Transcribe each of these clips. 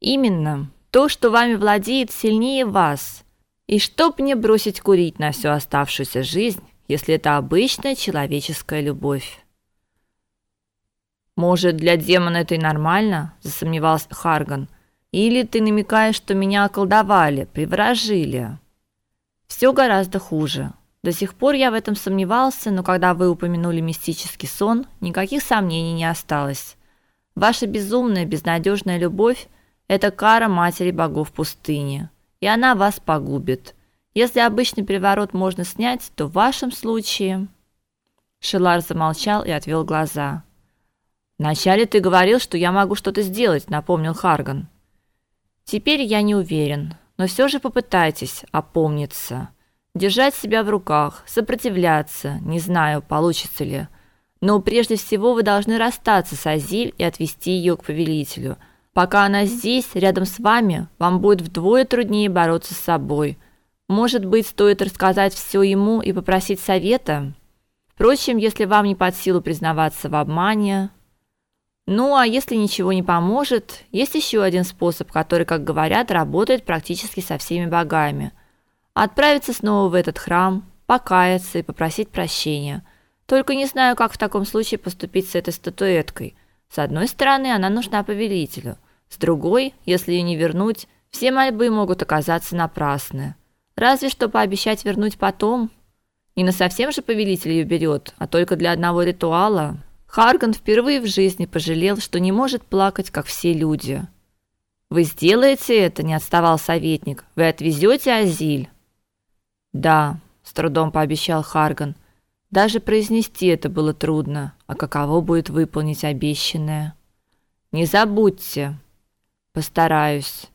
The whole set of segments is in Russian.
Именно. То, что вами владеет, сильнее вас. И чтоб мне бросить курить на всю оставшуюся жизнь, если это обычная человеческая любовь. Может, для демона это и нормально, засомневался Харган. Или ты намекаешь, что меня околдовали, приворожили? Все гораздо хуже. До сих пор я в этом сомневался, но когда вы упомянули мистический сон, никаких сомнений не осталось. Ваша безумная, безнадежная любовь это кара матери богов пустыни, и она вас погубит. Если обычный приворот можно снять, то в вашем случае Шелар замолчал и отвел глаза. Вначале ты говорил, что я могу что-то сделать, напомнил Харган. Теперь я не уверен, но все же попытайтесь опомниться. Держать себя в руках, сопротивляться, не знаю, получится ли. Но прежде всего вы должны расстаться с Азиль и отвести ее к повелителю. Пока она здесь, рядом с вами, вам будет вдвое труднее бороться с собой. Может быть, стоит рассказать все ему и попросить совета? Впрочем, если вам не под силу признаваться в обмане, ну, а если ничего не поможет, есть еще один способ, который, как говорят, работает практически со всеми богами. Отправиться снова в этот храм, покаяться и попросить прощения. Только не знаю, как в таком случае поступить с этой статуэткой. С одной стороны, она нужна повелителю. С другой, если ее не вернуть, все мольбы могут оказаться напрасны. Разве что пообещать вернуть потом. Не на совсем же повелитель ее берет, а только для одного ритуала – Харган впервые в жизни пожалел, что не может плакать, как все люди. Вы сделаете это, не отставал советник. Вы отвезете Азиль. Да, с трудом пообещал Харган. Даже произнести это было трудно, а каково будет выполнить обещанное? Не забудьте. Постараюсь.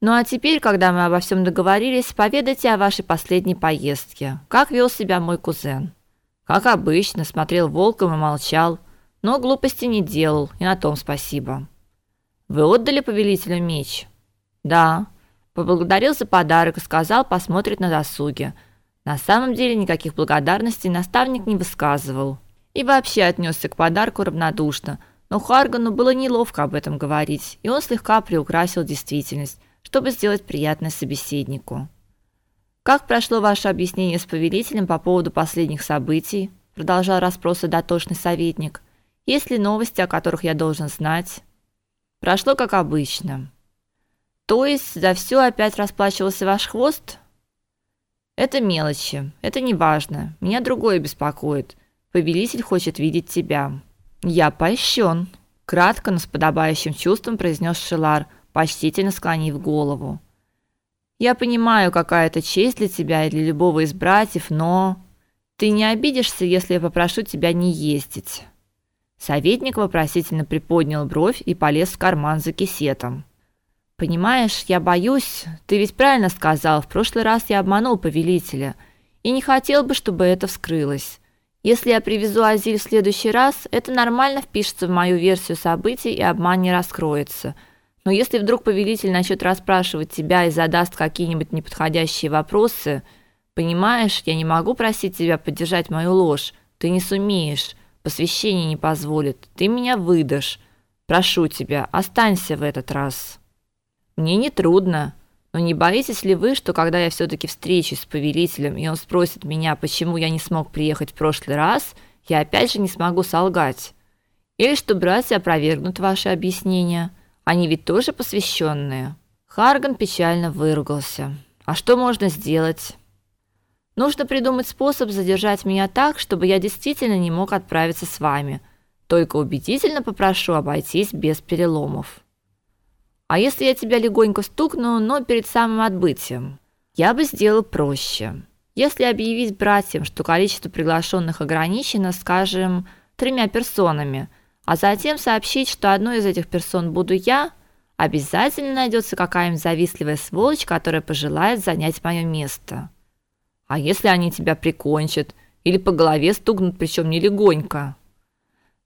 Ну а теперь, когда мы обо всем договорились, поведайте о вашей последней поездке. Как вел себя мой кузен? Как обычно, смотрел волком и молчал, но глупости не делал, и на том спасибо. Вы отдали повелителю меч? Да. Поблагодарил за подарок и сказал, посмотрит на досуге. На самом деле никаких благодарностей наставник не высказывал. И вообще отнесся к подарку равнодушно, но Харгану было неловко об этом говорить, и он слегка приукрасил действительность, чтобы сделать приятное собеседнику. Как прошло ваше объяснение с повелителем по поводу последних событий? продолжал расспросы дотошный советник. Есть ли новости, о которых я должен знать? Прошло как обычно. То есть за все опять расплачивался ваш хвост? Это мелочи, это не важно. Меня другое беспокоит. Повелитель хочет видеть тебя. Я польщен, кратко, но с подобающим чувством произнес Шелар, почтительно склонив голову. Я понимаю, какая это честь для тебя и для любого из братьев, но ты не обидишься, если я попрошу тебя не ездить. Советник вопросительно приподнял бровь и полез в карман за кисетом. Понимаешь, я боюсь, ты ведь правильно сказал, в прошлый раз я обманул повелителя и не хотел бы, чтобы это вскрылось. Если я привезу Азиль в следующий раз, это нормально впишется в мою версию событий и обман не раскроется. Но если вдруг повелитель начнет расспрашивать тебя и задаст какие-нибудь неподходящие вопросы, понимаешь, я не могу просить тебя поддержать мою ложь. Ты не сумеешь. Посвящение не позволит. Ты меня выдашь. Прошу тебя, останься в этот раз. Мне не трудно, но не боитесь ли вы, что когда я все таки встречусь с повелителем, и он спросит меня, почему я не смог приехать в прошлый раз, я опять же не смогу солгать? Или что братья опровергнут ваши объяснения? Они ведь тоже посвященные. Харган печально выругался. А что можно сделать? Нужно придумать способ задержать меня так, чтобы я действительно не мог отправиться с вами. Только убедительно попрошу обойтись без переломов. А если я тебя легонько стукну, но перед самым отбытием? Я бы сделал проще. Если объявить братьям, что количество приглашенных ограничено, скажем, тремя персонами – а затем сообщить, что одной из этих персон буду я, обязательно найдется какая-нибудь завистливая сволочь, которая пожелает занять мое место. А если они тебя прикончат или по голове стукнут, причем не легонько?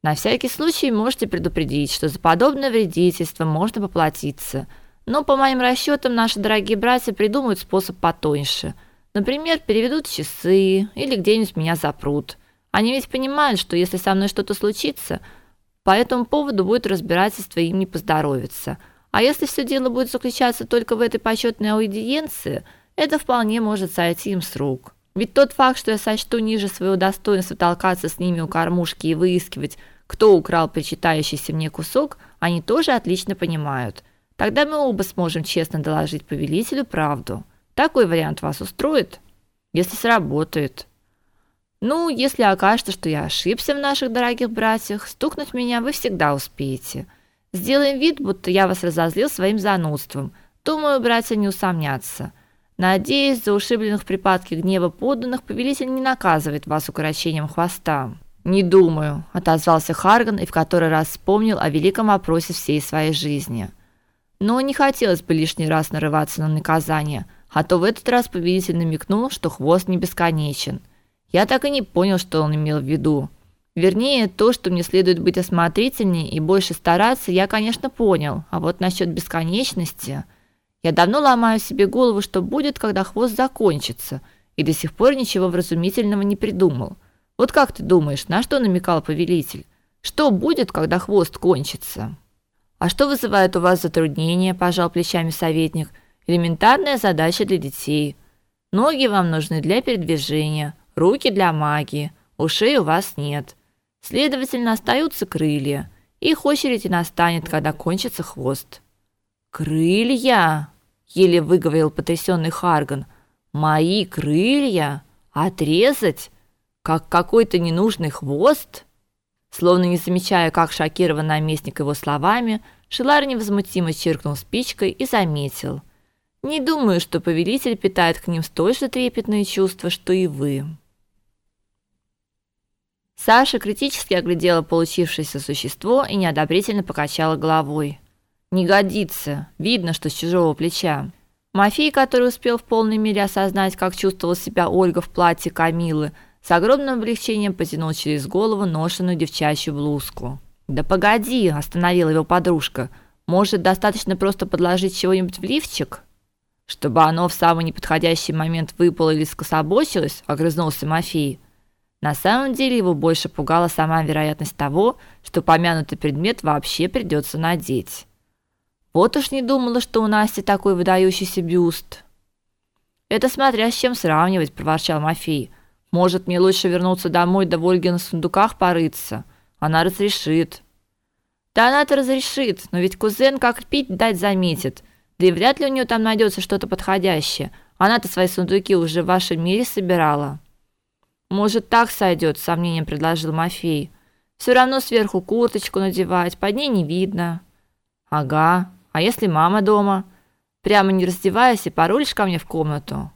На всякий случай можете предупредить, что за подобное вредительство можно поплатиться. Но по моим расчетам, наши дорогие братья придумают способ потоньше. Например, переведут часы или где-нибудь меня запрут. Они ведь понимают, что если со мной что-то случится – по этому поводу будет разбирательство, им не поздоровится. А если все дело будет заключаться только в этой почетной аудиенции, это вполне может сойти им с рук. Ведь тот факт, что я сочту ниже своего достоинства толкаться с ними у кормушки и выискивать, кто украл причитающийся мне кусок, они тоже отлично понимают. Тогда мы оба сможем честно доложить повелителю правду. Такой вариант вас устроит? Если сработает. Ну, если окажется, что я ошибся в наших дорогих братьях, стукнуть меня вы всегда успеете. Сделаем вид, будто я вас разозлил своим занудством. Думаю, братья не усомнятся. Надеюсь, за ушибленных в припадке гнева подданных повелитель не наказывает вас укорочением хвоста. Не думаю, отозвался Харган и в который раз вспомнил о великом вопросе всей своей жизни. Но не хотелось бы лишний раз нарываться на наказание, а то в этот раз повелитель намекнул, что хвост не бесконечен. Я так и не понял, что он имел в виду. Вернее, то, что мне следует быть осмотрительнее и больше стараться, я, конечно, понял. А вот насчет бесконечности, я давно ломаю себе голову, что будет, когда хвост закончится, и до сих пор ничего вразумительного не придумал. Вот как ты думаешь, на что намекал повелитель? Что будет, когда хвост кончится? А что вызывает у вас затруднения, пожал плечами советник. Элементарная задача для детей. Ноги вам нужны для передвижения, руки для магии, ушей у вас нет. Следовательно, остаются крылья. Их очередь и настанет, когда кончится хвост. Крылья, еле выговорил потрясенный Харган. Мои крылья отрезать, как какой-то ненужный хвост? Словно не замечая, как шокирован наместник его словами, Шилар невозмутимо чиркнул спичкой и заметил: "Не думаю, что повелитель питает к ним столь же трепетные чувства, что и вы". Саша критически оглядела получившееся существо и неодобрительно покачала головой. Не годится. Видно, что с чужого плеча. Мафей, который успел в полной мере осознать, как чувствовала себя Ольга в платье Камилы, с огромным облегчением потянул через голову ношеную девчачью блузку. "Да погоди", остановила его подружка. "Может, достаточно просто подложить чего-нибудь в лифчик, чтобы оно в самый неподходящий момент выпало или скособочилось?" огрызнулся Мафей. На самом деле его больше пугала сама вероятность того, что помянутый предмет вообще придется надеть. Вот уж не думала, что у Насти такой выдающийся бюст. Это смотря с чем сравнивать, проворчал Мафей. Может, мне лучше вернуться домой да в Ольге на сундуках порыться? Она разрешит. Да она-то разрешит, но ведь кузен как пить дать заметит. Да и вряд ли у нее там найдется что-то подходящее. Она-то свои сундуки уже в вашем мире собирала. Может, так сойдет, с сомнением предложил Мафей. Все равно сверху курточку надевать, под ней не видно. Ага, а если мама дома? Прямо не раздеваясь и паролишь ко мне в комнату.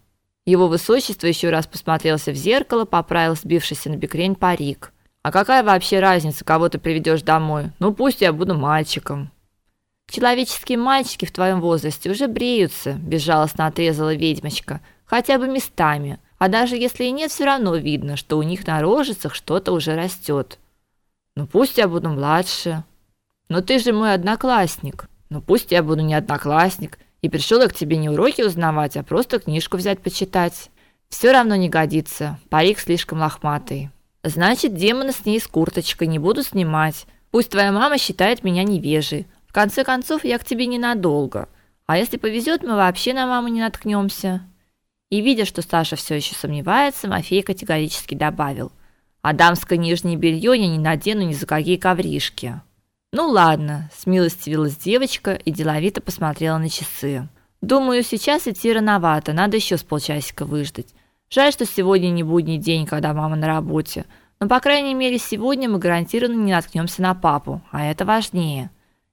Его высочество еще раз посмотрелся в зеркало, поправил сбившийся на бекрень парик. А какая вообще разница, кого ты приведешь домой? Ну пусть я буду мальчиком. Человеческие мальчики в твоем возрасте уже бреются, безжалостно отрезала ведьмочка, хотя бы местами. А даже если и нет, все равно видно, что у них на рожицах что-то уже растет. Ну пусть я буду младше. Но ты же мой одноклассник. Ну пусть я буду не одноклассник, и пришел я к тебе не уроки узнавать, а просто книжку взять почитать. Все равно не годится. Парик слишком лохматый. Значит, демона с ней с курточкой не буду снимать. Пусть твоя мама считает меня невежей. В конце концов, я к тебе ненадолго. А если повезет, мы вообще на маму не наткнемся. И видя, что Саша все еще сомневается, Мафей категорически добавил: "А дамское нижнее белье я не надену ни за какие ковришки". Ну ладно, смилостивилась девочка и деловито посмотрела на часы. Думаю, сейчас идти рановато, надо еще с полчасика выждать. Жаль, что сегодня не будний день, когда мама на работе. Но по крайней мере, сегодня мы гарантированно не наткнемся на папу, а это важнее.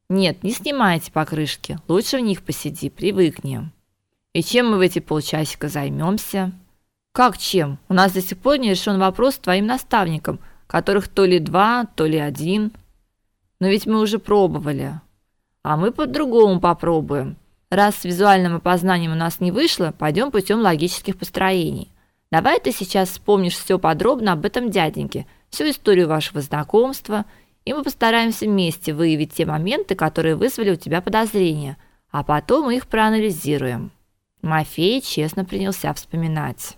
Нет, не снимайте покрышки. Лучше в них посиди, привыкни. И чем мы в эти полчасика займемся? Как чем? У нас до сих пор не решен вопрос с твоим наставником, которых то ли два, то ли один. Но ведь мы уже пробовали. А мы по-другому попробуем. Раз с визуальным опознанием у нас не вышло, пойдем путем логических построений. Давай ты сейчас вспомнишь все подробно об этом дяденьке, всю историю вашего знакомства, и мы постараемся вместе выявить те моменты, которые вызвали у тебя подозрения, а потом мы их проанализируем. Мафей честно принялся вспоминать.